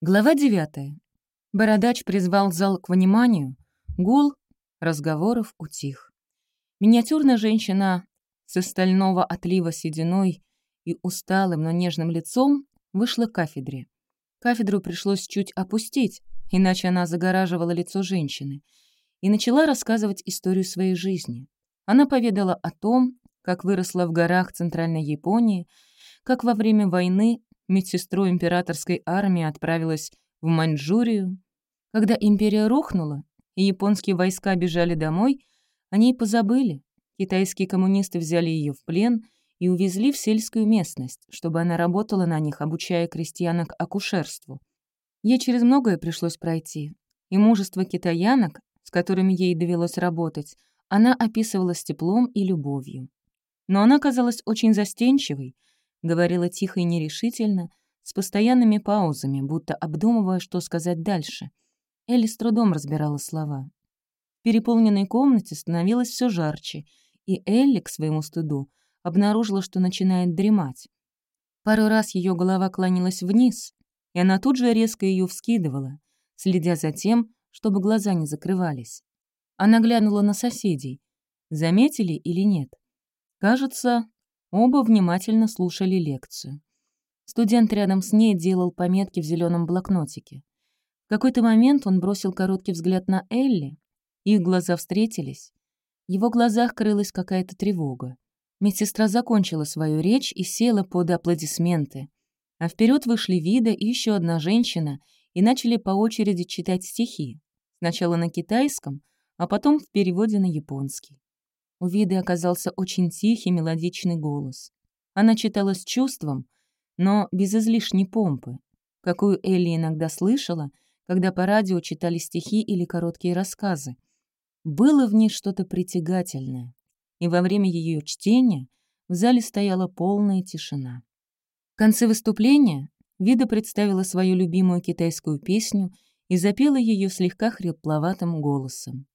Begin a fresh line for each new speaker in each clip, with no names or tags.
Глава 9. Бородач призвал зал к вниманию. Гул разговоров утих. Миниатюрная женщина с стального отлива сединой и усталым, но нежным лицом вышла к кафедре. Кафедру пришлось чуть опустить, иначе она загораживала лицо женщины, и начала рассказывать историю своей жизни. Она поведала о том, как выросла в горах Центральной Японии, как во время войны медсестрой императорской армии отправилась в Маньчжурию. Когда империя рухнула, и японские войска бежали домой, о ней позабыли. Китайские коммунисты взяли ее в плен и увезли в сельскую местность, чтобы она работала на них, обучая крестьянок акушерству. Ей через многое пришлось пройти, и мужество китаянок, с которыми ей довелось работать, она описывала с теплом и любовью. Но она казалась очень застенчивой, говорила тихо и нерешительно, с постоянными паузами, будто обдумывая, что сказать дальше. Элли с трудом разбирала слова. В переполненной комнате становилось все жарче, и Элли, к своему стыду, обнаружила, что начинает дремать. Пару раз ее голова клонилась вниз, и она тут же резко ее вскидывала, следя за тем, чтобы глаза не закрывались. Она глянула на соседей. Заметили или нет? Кажется, Оба внимательно слушали лекцию. Студент рядом с ней делал пометки в зеленом блокнотике. В какой-то момент он бросил короткий взгляд на Элли. Их глаза встретились. В его глазах крылась какая-то тревога. Медсестра закончила свою речь и села под аплодисменты. А вперед вышли Вида и еще одна женщина и начали по очереди читать стихи. Сначала на китайском, а потом в переводе на японский. У Виды оказался очень тихий мелодичный голос. Она читала с чувством, но без излишней помпы, какую Элли иногда слышала, когда по радио читали стихи или короткие рассказы. Было в ней что-то притягательное, и во время ее чтения в зале стояла полная тишина. В конце выступления Вида представила свою любимую китайскую песню и запела ее слегка хрипловатым голосом.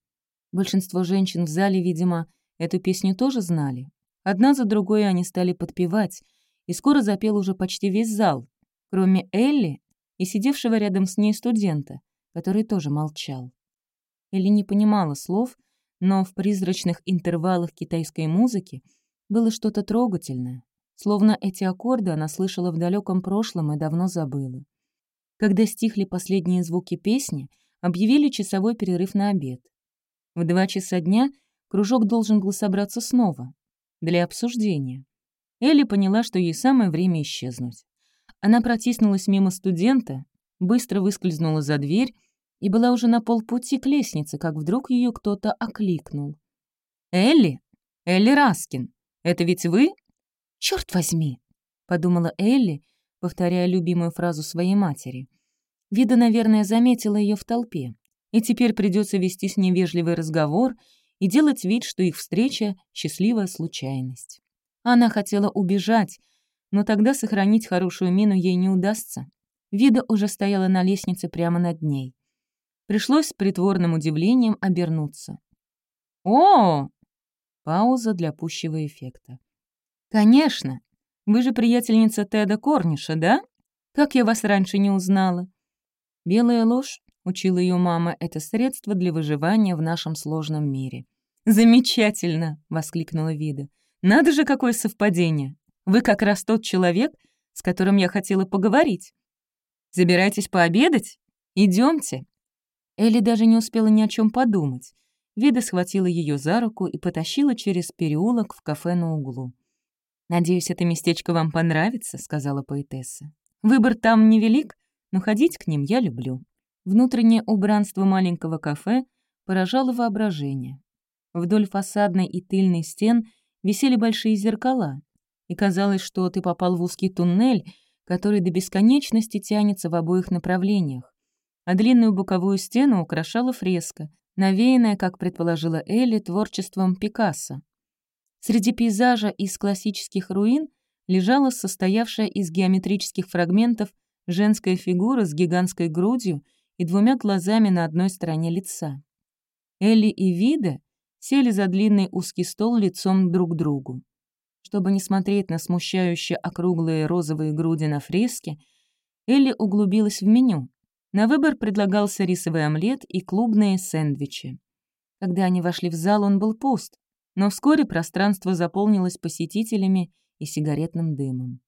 Большинство женщин в зале, видимо, Эту песню тоже знали. Одна за другой они стали подпевать, и скоро запел уже почти весь зал, кроме Элли и сидевшего рядом с ней студента, который тоже молчал. Элли не понимала слов, но в призрачных интервалах китайской музыки было что-то трогательное, словно эти аккорды она слышала в далеком прошлом и давно забыла. Когда стихли последние звуки песни, объявили часовой перерыв на обед. В два часа дня — кружок должен был собраться снова, для обсуждения. Элли поняла, что ей самое время исчезнуть. Она протиснулась мимо студента, быстро выскользнула за дверь и была уже на полпути к лестнице, как вдруг ее кто-то окликнул. «Элли? Элли Раскин, это ведь вы?» «Чёрт возьми!» — подумала Элли, повторяя любимую фразу своей матери. Вида, наверное, заметила ее в толпе, и теперь придется вести с ней вежливый разговор — и делать вид, что их встреча — счастливая случайность. Она хотела убежать, но тогда сохранить хорошую мину ей не удастся. Вида уже стояла на лестнице прямо над ней. Пришлось с притворным удивлением обернуться. «О!» Пауза для пущего эффекта. «Конечно! Вы же приятельница Теда Корниша, да? Как я вас раньше не узнала?» Белая ложь, учила ее мама, это средство для выживания в нашем сложном мире. «Замечательно!» — воскликнула Вида. «Надо же, какое совпадение! Вы как раз тот человек, с которым я хотела поговорить. Забирайтесь пообедать? Идемте. Элли даже не успела ни о чем подумать. Вида схватила ее за руку и потащила через переулок в кафе на углу. «Надеюсь, это местечко вам понравится», — сказала поэтесса. «Выбор там невелик, но ходить к ним я люблю». Внутреннее убранство маленького кафе поражало воображение. Вдоль фасадной и тыльной стен висели большие зеркала, и казалось, что ты попал в узкий туннель, который до бесконечности тянется в обоих направлениях. А длинную боковую стену украшала фреска, навеянная, как предположила Элли, творчеством Пикассо. Среди пейзажа из классических руин лежала состоявшая из геометрических фрагментов женская фигура с гигантской грудью и двумя глазами на одной стороне лица. Элли и Вида сели за длинный узкий стол лицом друг к другу. Чтобы не смотреть на смущающие округлые розовые груди на фреске, Элли углубилась в меню, На выбор предлагался рисовый омлет и клубные сэндвичи. Когда они вошли в зал, он был пуст, но вскоре пространство заполнилось посетителями и сигаретным дымом.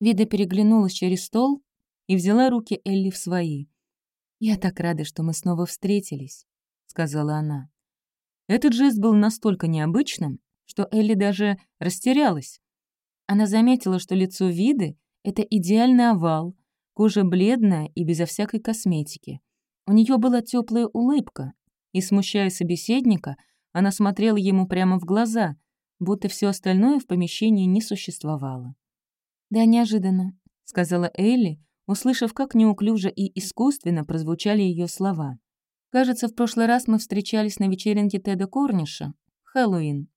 Вида переглянулась через стол и взяла руки Элли в свои. «Я так рада, что мы снова встретились», — сказала она. Этот жест был настолько необычным, что Элли даже растерялась. Она заметила, что лицо Виды — это идеальный овал, кожа бледная и безо всякой косметики. У нее была теплая улыбка, и, смущая собеседника, она смотрела ему прямо в глаза, будто все остальное в помещении не существовало. «Да, неожиданно», — сказала Элли, услышав, как неуклюже и искусственно прозвучали ее слова. «Кажется, в прошлый раз мы встречались на вечеринке Теда Корниша. Хэллоуин».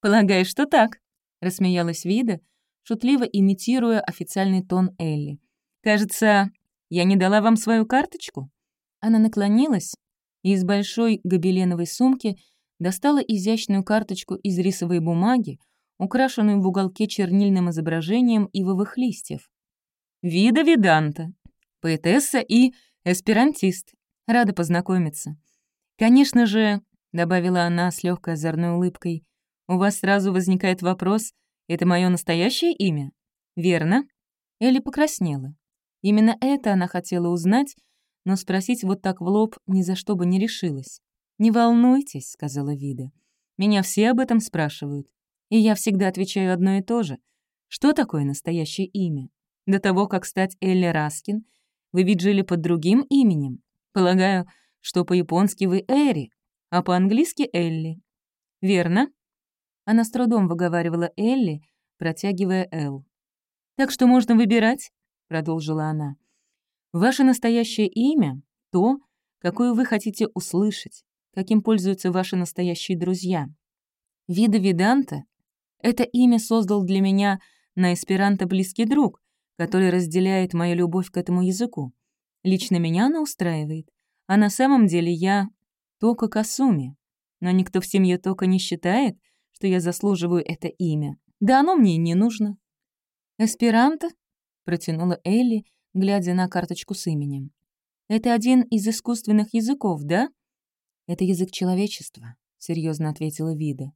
«Полагаю, что так», — рассмеялась Вида, шутливо имитируя официальный тон Элли. «Кажется, я не дала вам свою карточку?» Она наклонилась и из большой гобеленовой сумки достала изящную карточку из рисовой бумаги, украшенную в уголке чернильным изображением ивовых листьев. «Вида Виданта, поэтесса и эсперантист. Рада познакомиться. Конечно же, — добавила она с легкой озорной улыбкой, — у вас сразу возникает вопрос, это мое настоящее имя? Верно?» Элли покраснела. Именно это она хотела узнать, но спросить вот так в лоб ни за что бы не решилась. «Не волнуйтесь», — сказала Вида. «Меня все об этом спрашивают. И я всегда отвечаю одно и то же. Что такое настоящее имя? До того, как стать Элли Раскин, вы ведь жили под другим именем. Полагаю, что по-японски вы Эри, а по-английски Элли. Верно?» Она с трудом выговаривала Элли, протягивая «Л». «Так что можно выбирать», — продолжила она. «Ваше настоящее имя — то, какое вы хотите услышать, каким пользуются ваши настоящие друзья. Вида Виданта это имя создал для меня на эсперанто близкий друг, который разделяет мою любовь к этому языку. Лично меня она устраивает, а на самом деле я Тока Касуми. Но никто в семье Тока не считает, что я заслуживаю это имя. Да оно мне и не нужно. «Эсперанто?» — протянула Элли, глядя на карточку с именем. «Это один из искусственных языков, да?» «Это язык человечества», — серьезно ответила Вида.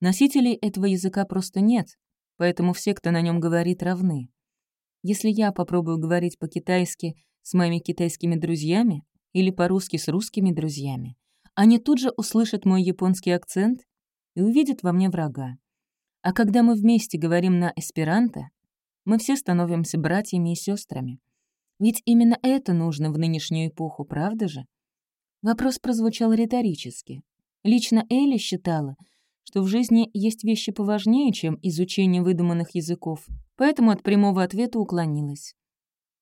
Носителей этого языка просто нет, поэтому все, кто на нем говорит, равны. Если я попробую говорить по-китайски с моими китайскими друзьями или по-русски с русскими друзьями, они тут же услышат мой японский акцент и увидят во мне врага. А когда мы вместе говорим на эсперанто, мы все становимся братьями и сестрами. Ведь именно это нужно в нынешнюю эпоху, правда же? Вопрос прозвучал риторически. Лично Элли считала, что в жизни есть вещи поважнее, чем изучение выдуманных языков, поэтому от прямого ответа уклонилась.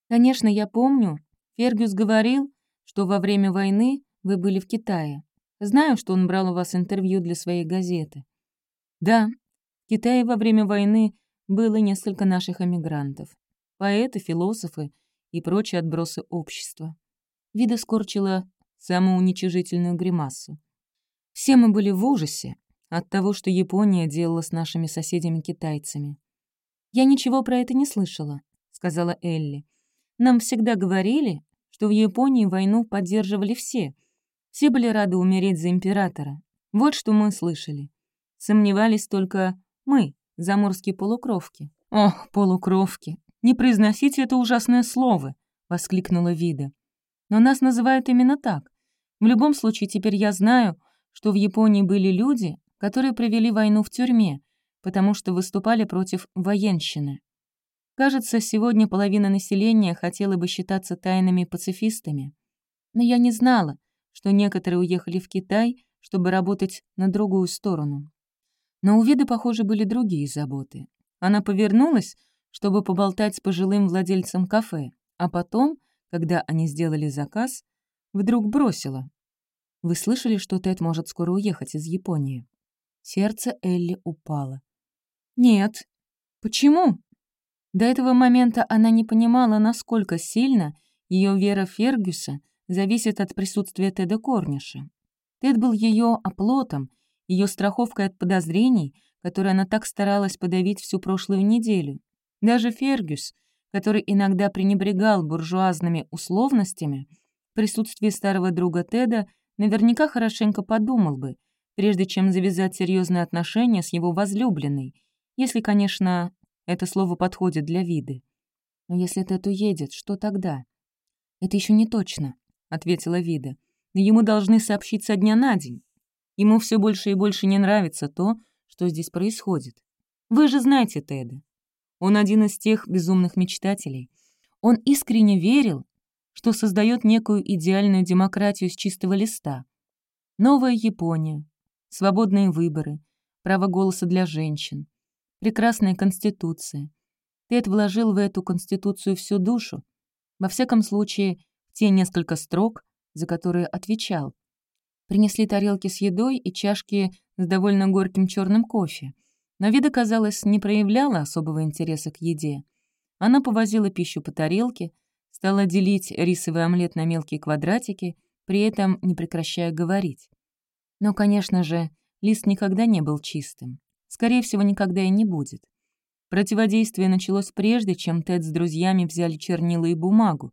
«Конечно, я помню. Фергюс говорил, что во время войны вы были в Китае. Знаю, что он брал у вас интервью для своей газеты. Да, в Китае во время войны было несколько наших эмигрантов. Поэты, философы и прочие отбросы общества. Вида скорчила самоуничижительную гримасу. Все мы были в ужасе, от того, что Япония делала с нашими соседями-китайцами. «Я ничего про это не слышала», — сказала Элли. «Нам всегда говорили, что в Японии войну поддерживали все. Все были рады умереть за императора. Вот что мы слышали. Сомневались только мы, заморские полукровки». «Ох, полукровки! Не произносите это ужасное слово!» — воскликнула Вида. «Но нас называют именно так. В любом случае, теперь я знаю, что в Японии были люди, которые провели войну в тюрьме, потому что выступали против военщины. Кажется, сегодня половина населения хотела бы считаться тайными пацифистами. Но я не знала, что некоторые уехали в Китай, чтобы работать на другую сторону. Но у Виды, похоже, были другие заботы. Она повернулась, чтобы поболтать с пожилым владельцем кафе, а потом, когда они сделали заказ, вдруг бросила. «Вы слышали, что Тед может скоро уехать из Японии?» Сердце Элли упало. «Нет. Почему?» До этого момента она не понимала, насколько сильно ее вера Фергюса зависит от присутствия Теда Корниша. Тед был ее оплотом, ее страховкой от подозрений, которые она так старалась подавить всю прошлую неделю. Даже Фергюс, который иногда пренебрегал буржуазными условностями, в присутствии старого друга Теда наверняка хорошенько подумал бы, прежде чем завязать серьезные отношения с его возлюбленной, если, конечно, это слово подходит для виды. Но если Тед уедет, что тогда? Это еще не точно, ответила Вида. Ему должны сообщить со дня на день. Ему все больше и больше не нравится то, что здесь происходит. Вы же знаете Теда. Он один из тех безумных мечтателей. Он искренне верил, что создает некую идеальную демократию с чистого листа. Новая Япония, свободные выборы, право голоса для женщин, прекрасная конституция. Тед вложил в эту конституцию всю душу, во всяком случае, те несколько строк, за которые отвечал. Принесли тарелки с едой и чашки с довольно горьким черным кофе. Но вида, казалось, не проявляла особого интереса к еде. Она повозила пищу по тарелке, стала делить рисовый омлет на мелкие квадратики, при этом не прекращая говорить. Но, конечно же, лист никогда не был чистым. Скорее всего, никогда и не будет. Противодействие началось прежде, чем Тед с друзьями взяли чернила и бумагу.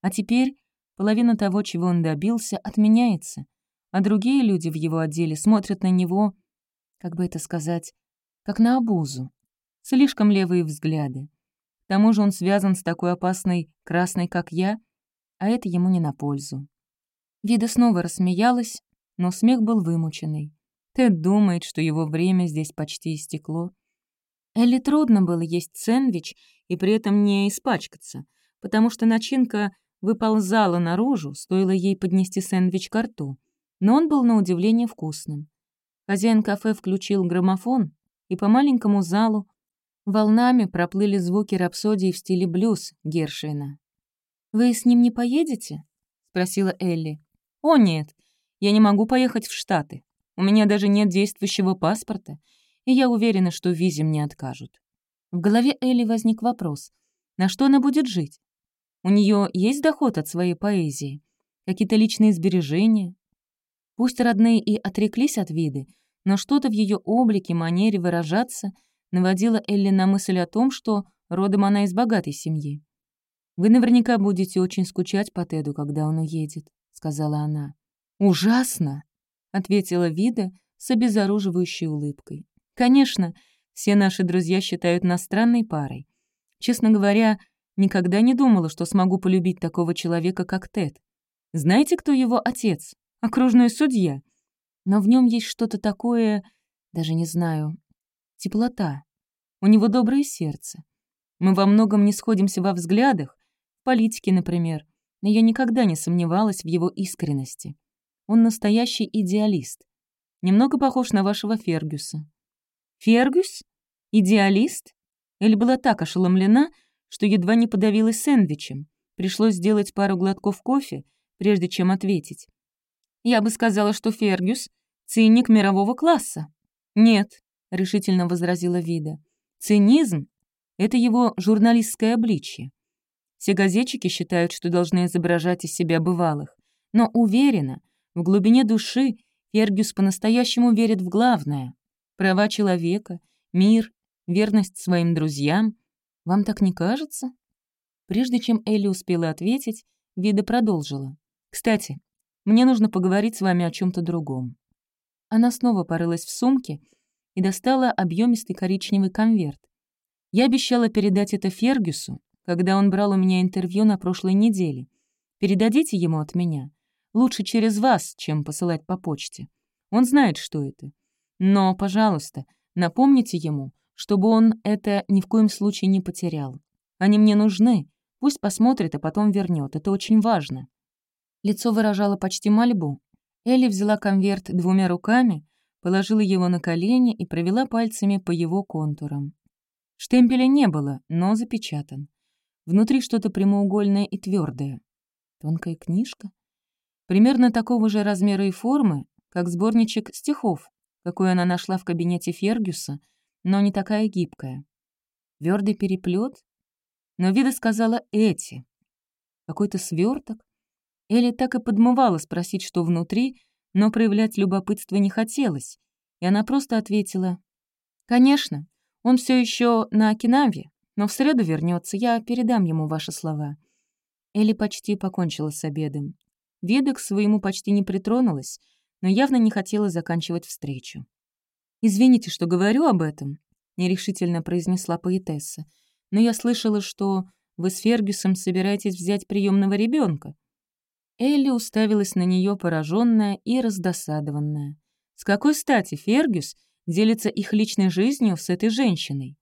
А теперь половина того, чего он добился, отменяется, а другие люди в его отделе смотрят на него, как бы это сказать, как на обузу. Слишком левые взгляды. К тому же он связан с такой опасной красной, как я, а это ему не на пользу. Вида снова рассмеялась, но смех был вымученный. Тед думает, что его время здесь почти истекло. Элли трудно было есть сэндвич и при этом не испачкаться, потому что начинка выползала наружу, стоило ей поднести сэндвич к рту, но он был на удивление вкусным. Хозяин кафе включил граммофон, и по маленькому залу волнами проплыли звуки рапсодии в стиле блюз Гершвина. «Вы с ним не поедете?» — спросила Элли. «О, нет, я не могу поехать в Штаты. У меня даже нет действующего паспорта, и я уверена, что в визе мне откажут». В голове Элли возник вопрос, на что она будет жить? У нее есть доход от своей поэзии? Какие-то личные сбережения? Пусть родные и отреклись от виды, но что-то в ее облике, манере выражаться наводило Элли на мысль о том, что родом она из богатой семьи. «Вы наверняка будете очень скучать по Теду, когда он уедет», — сказала она. «Ужасно!» — ответила Вида с обезоруживающей улыбкой. «Конечно, все наши друзья считают нас странной парой. Честно говоря, никогда не думала, что смогу полюбить такого человека, как Тед. Знаете, кто его отец? Окружной судья но в нем есть что-то такое, даже не знаю, теплота. У него доброе сердце. Мы во многом не сходимся во взглядах, в политике, например, но я никогда не сомневалась в его искренности. Он настоящий идеалист. Немного похож на вашего Фергюса. Фергюс? Идеалист? Эль была так ошеломлена, что едва не подавилась сэндвичем. Пришлось сделать пару глотков кофе, прежде чем ответить. Я бы сказала, что Фергюс — циник мирового класса. Нет, — решительно возразила Вида. Цинизм — это его журналистское обличье. Все газетчики считают, что должны изображать из себя бывалых. Но уверена, в глубине души Фергюс по-настоящему верит в главное — права человека, мир, верность своим друзьям. Вам так не кажется? Прежде чем Элли успела ответить, Вида продолжила. «Кстати, мне нужно поговорить с вами о чем то другом». Она снова порылась в сумке и достала объемистый коричневый конверт. Я обещала передать это Фергюсу, когда он брал у меня интервью на прошлой неделе. Передадите ему от меня. Лучше через вас, чем посылать по почте. Он знает, что это. Но, пожалуйста, напомните ему, чтобы он это ни в коем случае не потерял. Они мне нужны. Пусть посмотрит, а потом вернет. Это очень важно. Лицо выражало почти мольбу. Элли взяла конверт двумя руками, положила его на колени и провела пальцами по его контурам. Штемпеля не было, но запечатан. Внутри что-то прямоугольное и твердое. Тонкая книжка? Примерно такого же размера и формы, как сборничек стихов, какой она нашла в кабинете Фергюса, но не такая гибкая. Твердый переплет? Но Вида сказала «эти». Какой-то сверток, Элли так и подмывала спросить, что внутри, но проявлять любопытство не хотелось, и она просто ответила «Конечно, он все еще на Окинаве, но в среду вернется, я передам ему ваши слова». Элли почти покончила с обедом. Веда к своему почти не притронулась, но явно не хотела заканчивать встречу. «Извините, что говорю об этом», — нерешительно произнесла поэтесса, «но я слышала, что вы с Фергюсом собираетесь взять приемного ребенка. Элли уставилась на нее пораженная и раздосадованная. С какой стати Фергюс делится их личной жизнью с этой женщиной?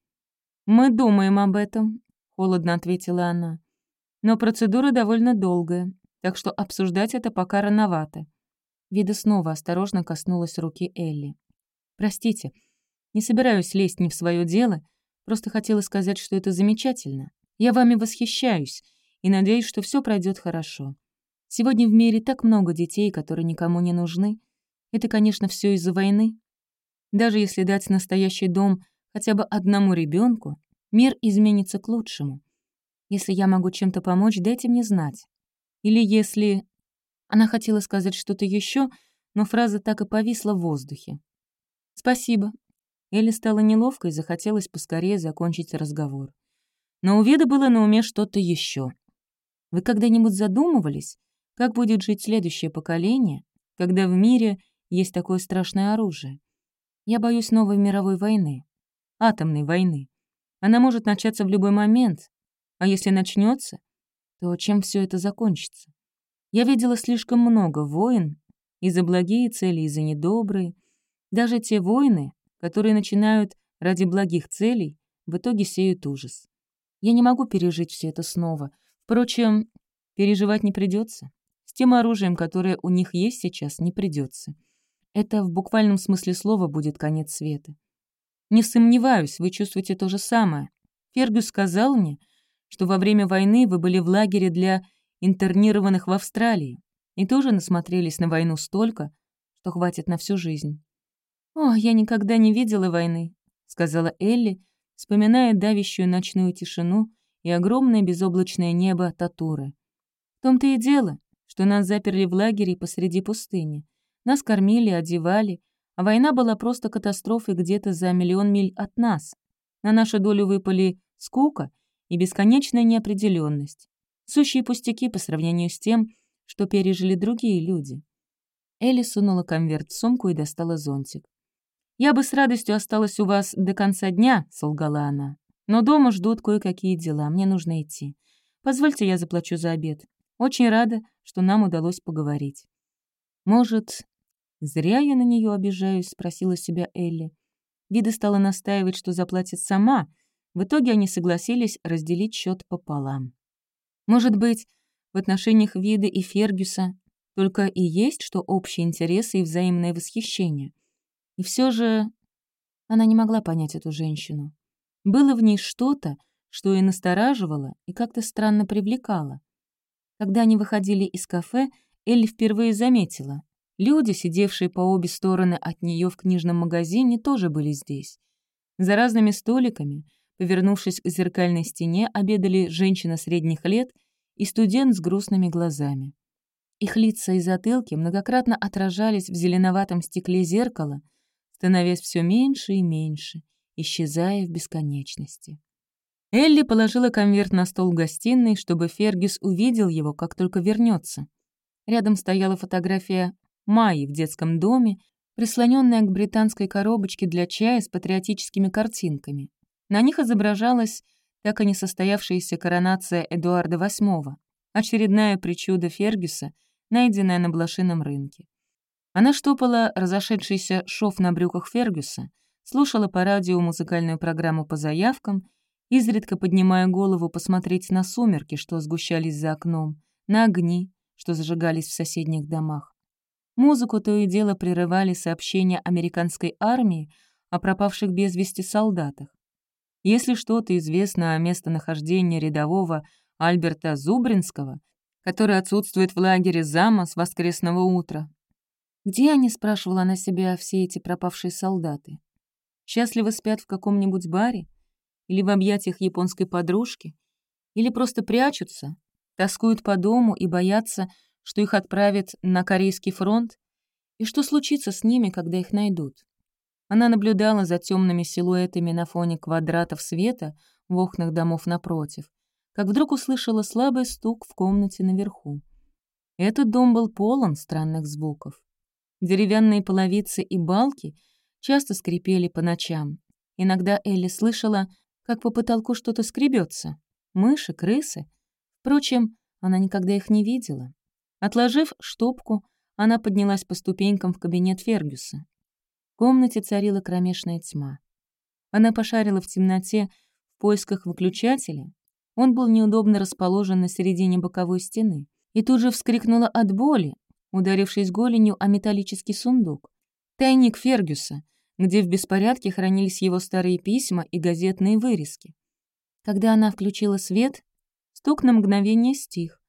«Мы думаем об этом», — холодно ответила она. «Но процедура довольно долгая, так что обсуждать это пока рановато». Вида снова осторожно коснулась руки Элли. «Простите, не собираюсь лезть не в свое дело, просто хотела сказать, что это замечательно. Я вами восхищаюсь и надеюсь, что все пройдет хорошо. Сегодня в мире так много детей, которые никому не нужны. Это, конечно, все из-за войны. Даже если дать настоящий дом хотя бы одному ребенку, мир изменится к лучшему. Если я могу чем-то помочь, дайте мне знать. Или если... Она хотела сказать что-то еще, но фраза так и повисла в воздухе. «Спасибо». Элли стала неловко и захотелось поскорее закончить разговор. Но у Веды было на уме что-то еще. Вы когда-нибудь задумывались, как будет жить следующее поколение, когда в мире есть такое страшное оружие? Я боюсь новой мировой войны, атомной войны. Она может начаться в любой момент, а если начнется, то чем все это закончится? Я видела слишком много войн, и за благие цели, и за недобрые. Даже те войны, которые начинают ради благих целей, в итоге сеют ужас. Я не могу пережить все это снова. Впрочем, переживать не придется тем оружием, которое у них есть сейчас, не придется. Это в буквальном смысле слова будет конец света. Не сомневаюсь, вы чувствуете то же самое. Фергюс сказал мне, что во время войны вы были в лагере для интернированных в Австралии и тоже насмотрелись на войну столько, что хватит на всю жизнь. «О, я никогда не видела войны», — сказала Элли, вспоминая давящую ночную тишину и огромное безоблачное небо Татуры. В том-то и дело, что нас заперли в лагере посреди пустыни. Нас кормили, одевали, а война была просто катастрофой где-то за миллион миль от нас. На нашу долю выпали скука и бесконечная неопределенность. Сущие пустяки по сравнению с тем, что пережили другие люди. Элли сунула конверт в сумку и достала зонтик. «Я бы с радостью осталась у вас до конца дня», — солгала она. «Но дома ждут кое-какие дела, мне нужно идти. Позвольте, я заплачу за обед. Очень рада, что нам удалось поговорить. «Может, зря я на нее обижаюсь?» — спросила себя Элли. Вида стала настаивать, что заплатит сама. В итоге они согласились разделить счет пополам. Может быть, в отношениях Вида и Фергюса только и есть, что общие интересы и взаимное восхищение. И все же она не могла понять эту женщину. Было в ней что-то, что и настораживало, и как-то странно привлекало. Когда они выходили из кафе, Элли впервые заметила. Люди, сидевшие по обе стороны от нее в книжном магазине, тоже были здесь. За разными столиками, повернувшись к зеркальной стене, обедали женщина средних лет и студент с грустными глазами. Их лица и затылки многократно отражались в зеленоватом стекле зеркала, становясь все меньше и меньше, исчезая в бесконечности. Элли положила конверт на стол в гостиной, чтобы Фергюс увидел его, как только вернется. Рядом стояла фотография Майи в детском доме, прислоненная к британской коробочке для чая с патриотическими картинками. На них изображалась так и не состоявшаяся коронация Эдуарда VIII, очередная причуда Фергюса, найденная на блошином рынке. Она штопала разошедшийся шов на брюках Фергюса, слушала по радио музыкальную программу по заявкам изредка поднимая голову посмотреть на сумерки, что сгущались за окном, на огни, что зажигались в соседних домах. Музыку то и дело прерывали сообщения американской армии о пропавших без вести солдатах. Если что-то известно о местонахождении рядового Альберта Зубринского, который отсутствует в лагере зама с воскресного утра. Где они, спрашивала она себя, все эти пропавшие солдаты? Счастливо спят в каком-нибудь баре? или в объятиях японской подружки, или просто прячутся, тоскуют по дому и боятся, что их отправят на Корейский фронт, и что случится с ними, когда их найдут. Она наблюдала за темными силуэтами на фоне квадратов света в окнах домов напротив, как вдруг услышала слабый стук в комнате наверху. Этот дом был полон странных звуков. Деревянные половицы и балки часто скрипели по ночам. Иногда Элли слышала, как по потолку что-то скребется. Мыши, крысы. Впрочем, она никогда их не видела. Отложив штопку, она поднялась по ступенькам в кабинет Фергюса. Комнате царила кромешная тьма. Она пошарила в темноте в поисках выключателя. Он был неудобно расположен на середине боковой стены. И тут же вскрикнула от боли, ударившись голенью о металлический сундук. Тайник Фергюса, где в беспорядке хранились его старые письма и газетные вырезки. Когда она включила свет, стук на мгновение стих,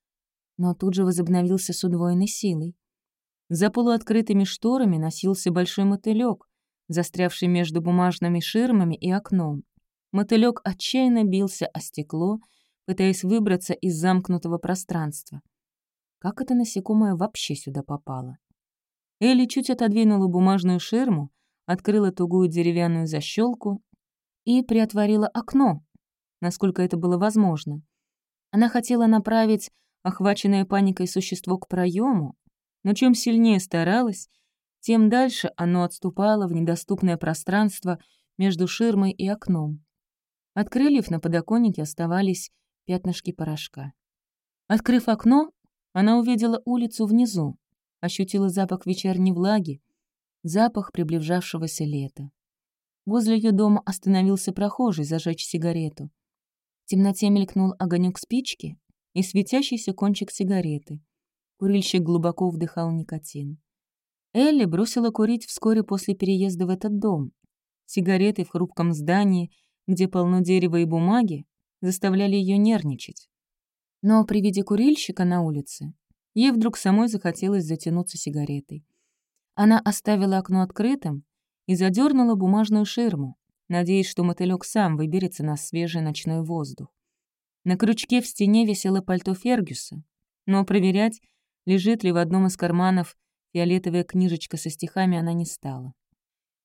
но тут же возобновился с удвоенной силой. За полуоткрытыми шторами носился большой мотылёк, застрявший между бумажными ширмами и окном. Мотылёк отчаянно бился о стекло, пытаясь выбраться из замкнутого пространства. Как это насекомое вообще сюда попало? Элли чуть отодвинула бумажную ширму, открыла тугую деревянную защелку и приотворила окно, насколько это было возможно. Она хотела направить охваченное паникой существо к проему, но чем сильнее старалась, тем дальше оно отступало в недоступное пространство между ширмой и окном. От крыльев на подоконнике оставались пятнышки порошка. Открыв окно, она увидела улицу внизу, ощутила запах вечерней влаги, запах приближавшегося лета. Возле ее дома остановился прохожий зажечь сигарету. В темноте мелькнул огонек спички и светящийся кончик сигареты. Курильщик глубоко вдыхал никотин. Элли бросила курить вскоре после переезда в этот дом. Сигареты в хрупком здании, где полно дерева и бумаги, заставляли ее нервничать. Но при виде курильщика на улице ей вдруг самой захотелось затянуться сигаретой. Она оставила окно открытым и задернула бумажную ширму, надеясь, что мотылёк сам выберется на свежий ночной воздух. На крючке в стене висело пальто Фергюса, но проверять, лежит ли в одном из карманов фиолетовая книжечка со стихами, она не стала.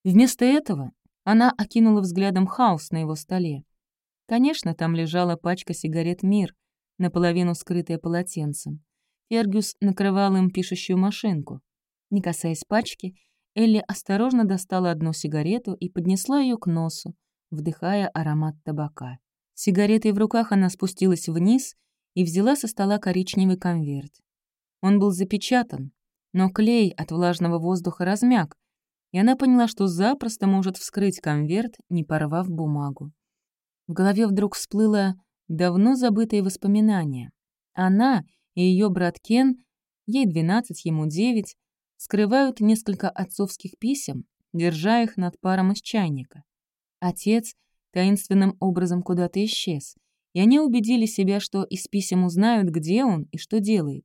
Вместо этого она окинула взглядом хаос на его столе. Конечно, там лежала пачка сигарет «Мир», наполовину скрытая полотенцем. Фергюс накрывал им пишущую машинку. Не касаясь пачки, Элли осторожно достала одну сигарету и поднесла ее к носу, вдыхая аромат табака. Сигаретой в руках она спустилась вниз и взяла со стола коричневый конверт. Он был запечатан, но клей от влажного воздуха размяк, и она поняла, что запросто может вскрыть конверт, не порвав бумагу. В голове вдруг всплыло давно забытое воспоминание. Она и ее брат Кен, ей 12, ему 9, скрывают несколько отцовских писем, держа их над паром из чайника. Отец таинственным образом куда-то исчез, и они убедили себя, что из писем узнают, где он и что делает.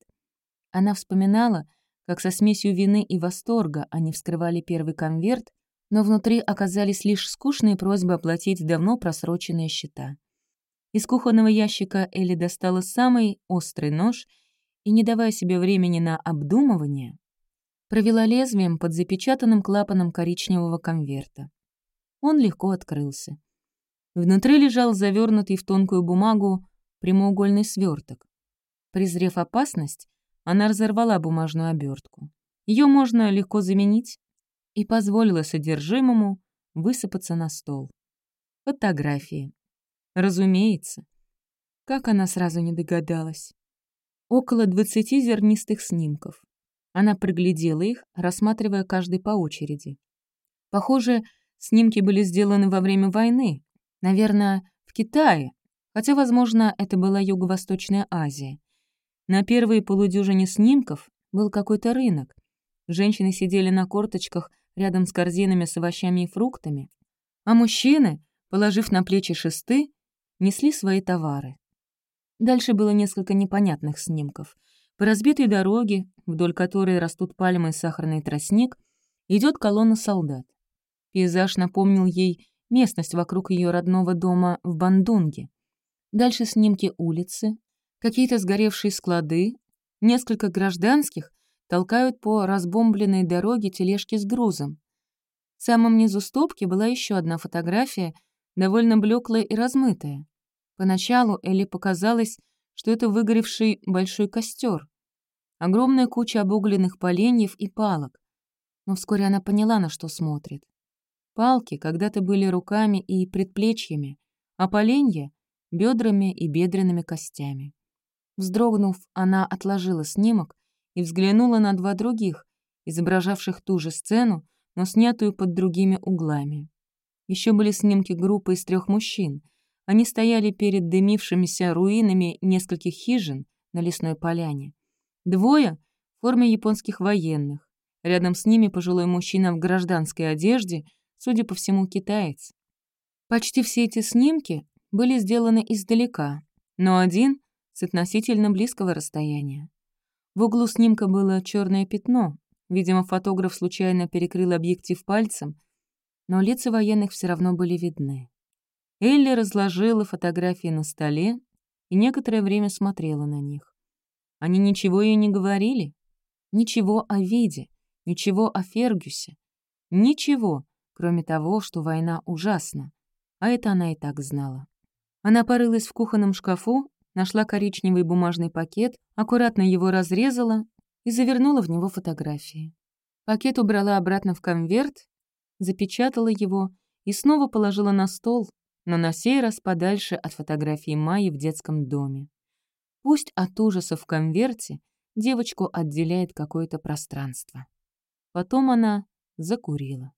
Она вспоминала, как со смесью вины и восторга они вскрывали первый конверт, но внутри оказались лишь скучные просьбы оплатить давно просроченные счета. Из кухонного ящика Элли достала самый острый нож и, не давая себе времени на обдумывание, провела лезвием под запечатанным клапаном коричневого конверта. Он легко открылся. Внутри лежал завернутый в тонкую бумагу прямоугольный сверток. Презрев опасность, она разорвала бумажную обертку. Ее можно легко заменить и позволила содержимому высыпаться на стол. Фотографии. Разумеется. Как она сразу не догадалась. Около двадцати зернистых снимков. Она проглядела их, рассматривая каждый по очереди. Похоже, снимки были сделаны во время войны, наверное, в Китае, хотя, возможно, это была Юго-Восточная Азия. На первой полудюжине снимков был какой-то рынок. Женщины сидели на корточках рядом с корзинами с овощами и фруктами, а мужчины, положив на плечи шесты, несли свои товары. Дальше было несколько непонятных снимков — по разбитой дороге, вдоль которой растут пальмы и сахарный тростник, идет колонна солдат. Пейзаж напомнил ей местность вокруг ее родного дома в Бандунге. Дальше снимки улицы, какие-то сгоревшие склады, несколько гражданских толкают по разбомбленной дороге тележки с грузом. В самом низу стопки была еще одна фотография, довольно блеклая и размытая. Поначалу Элли показалось, что это выгоревший большой костер. огромная куча обугленных поленьев и палок. Но вскоре она поняла, на что смотрит. Палки когда-то были руками и предплечьями, а поленья — бедрами и бедренными костями. Вздрогнув, она отложила снимок и взглянула на два других, изображавших ту же сцену, но снятую под другими углами. Еще были снимки группы из трех мужчин. Они стояли перед дымившимися руинами нескольких хижин на лесной поляне. Двое — в форме японских военных. Рядом с ними пожилой мужчина в гражданской одежде, судя по всему, китаец. Почти все эти снимки были сделаны издалека, но один — с относительно близкого расстояния. В углу снимка было черное пятно. Видимо, фотограф случайно перекрыл объектив пальцем, но лица военных все равно были видны. Элли разложила фотографии на столе и некоторое время смотрела на них. Они ничего ей не говорили. Ничего о виде, ничего о Фергюсе. Ничего, кроме того, что война ужасна. А это она и так знала. Она порылась в кухонном шкафу, нашла коричневый бумажный пакет, аккуратно его разрезала и завернула в него фотографии. Пакет убрала обратно в конверт запечатала его и снова положила на стол, но на сей раз подальше от фотографии Майи в детском доме. Пусть от ужаса в конверте девочку отделяет какое-то пространство. Потом она закурила.